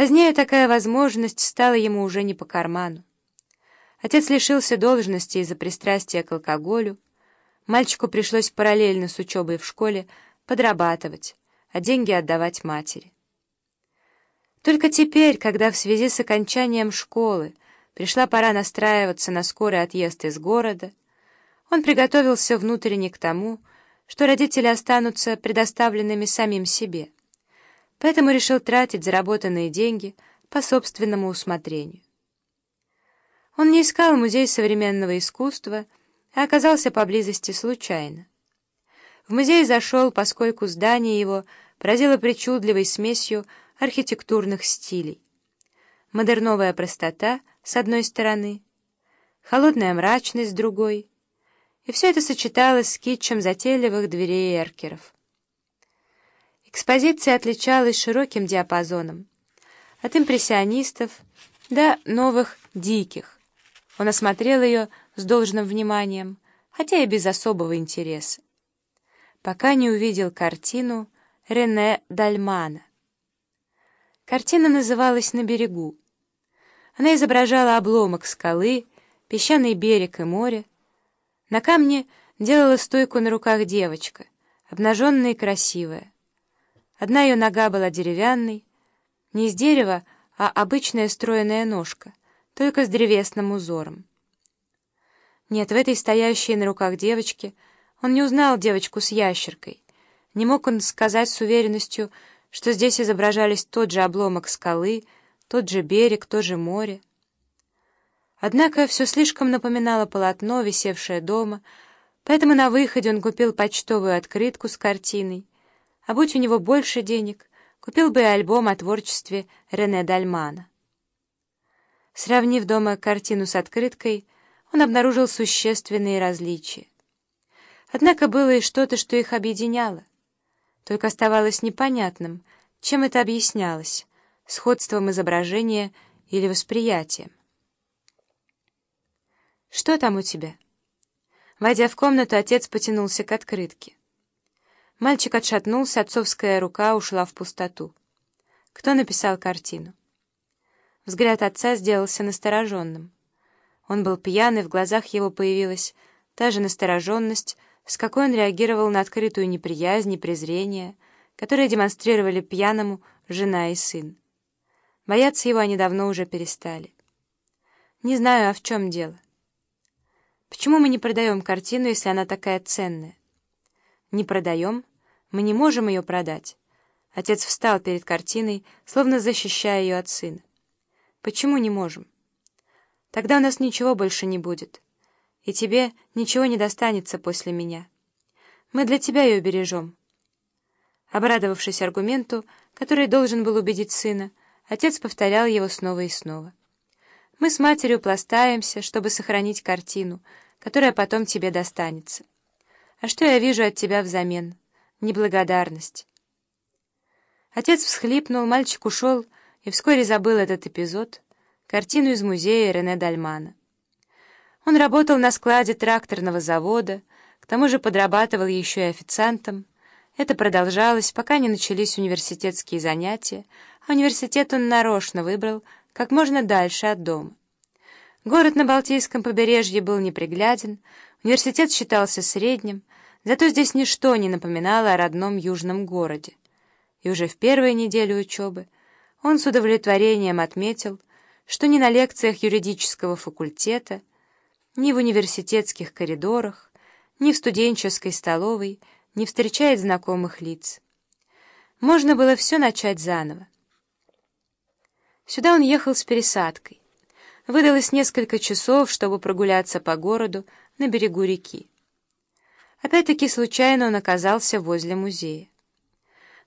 Позднее такая возможность стала ему уже не по карману. Отец лишился должности из-за пристрастия к алкоголю. Мальчику пришлось параллельно с учебой в школе подрабатывать, а деньги отдавать матери. Только теперь, когда в связи с окончанием школы пришла пора настраиваться на скорый отъезд из города, он приготовился внутренне к тому, что родители останутся предоставленными самим себе, поэтому решил тратить заработанные деньги по собственному усмотрению. Он не искал музей современного искусства, а оказался поблизости случайно. В музей зашел, поскольку здание его поразило причудливой смесью архитектурных стилей. Модерновая простота с одной стороны, холодная мрачность с другой, и все это сочеталось с китчем затейливых дверей эркеров. Экспозиция отличалась широким диапазоном, от импрессионистов до новых диких. Он осмотрел ее с должным вниманием, хотя и без особого интереса, пока не увидел картину Рене Дальмана. Картина называлась «На берегу». Она изображала обломок скалы, песчаный берег и море. На камне делала стойку на руках девочка, обнаженная и красивая. Одна ее нога была деревянной, не из дерева, а обычная стройная ножка, только с древесным узором. Нет, в этой стоящей на руках девочке он не узнал девочку с ящеркой. Не мог он сказать с уверенностью, что здесь изображались тот же обломок скалы, тот же берег, то же море. Однако все слишком напоминало полотно, висевшее дома, поэтому на выходе он купил почтовую открытку с картиной, а будь у него больше денег, купил бы и альбом о творчестве Рене Дальмана. Сравнив дома картину с открыткой, он обнаружил существенные различия. Однако было и что-то, что их объединяло. Только оставалось непонятным, чем это объяснялось — сходством изображения или восприятием. «Что там у тебя?» Войдя в комнату, отец потянулся к открытке. Мальчик отшатнулся, отцовская рука ушла в пустоту. Кто написал картину? Взгляд отца сделался настороженным. Он был пьяный, в глазах его появилась та же настороженность, с какой он реагировал на открытую неприязнь и презрение, которые демонстрировали пьяному жена и сын. Бояться его они давно уже перестали. Не знаю, а в чем дело. Почему мы не продаем картину, если она такая ценная? Не продаем? Мы не можем ее продать. Отец встал перед картиной, словно защищая ее от сына. Почему не можем? Тогда у нас ничего больше не будет и тебе ничего не достанется после меня. Мы для тебя ее бережем». Обрадовавшись аргументу, который должен был убедить сына, отец повторял его снова и снова. «Мы с матерью пластаемся, чтобы сохранить картину, которая потом тебе достанется. А что я вижу от тебя взамен? Неблагодарность». Отец всхлипнул, мальчик ушел и вскоре забыл этот эпизод, картину из музея Рене Дальмана. Он работал на складе тракторного завода, к тому же подрабатывал еще и официантом. Это продолжалось, пока не начались университетские занятия, а университет он нарочно выбрал как можно дальше от дома. Город на Балтийском побережье был непригляден, университет считался средним, зато здесь ничто не напоминало о родном южном городе. И уже в первую неделю учебы он с удовлетворением отметил, что ни на лекциях юридического факультета, ни в университетских коридорах, ни в студенческой столовой не встречает знакомых лиц. Можно было все начать заново. Сюда он ехал с пересадкой. Выдалось несколько часов, чтобы прогуляться по городу на берегу реки. Опять-таки случайно он оказался возле музея.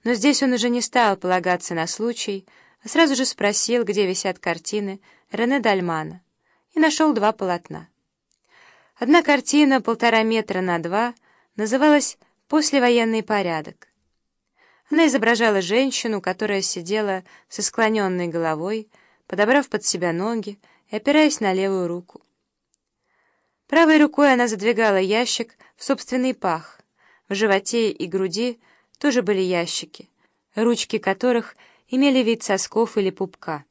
Но здесь он уже не стал полагаться на случай, а сразу же спросил, где висят картины Рене Дальмана, и нашел два полотна. Одна картина, полтора метра на два, называлась «Послевоенный порядок». Она изображала женщину, которая сидела со склоненной головой, подобрав под себя ноги и опираясь на левую руку. Правой рукой она задвигала ящик в собственный пах. В животе и груди тоже были ящики, ручки которых имели вид сосков или пупка.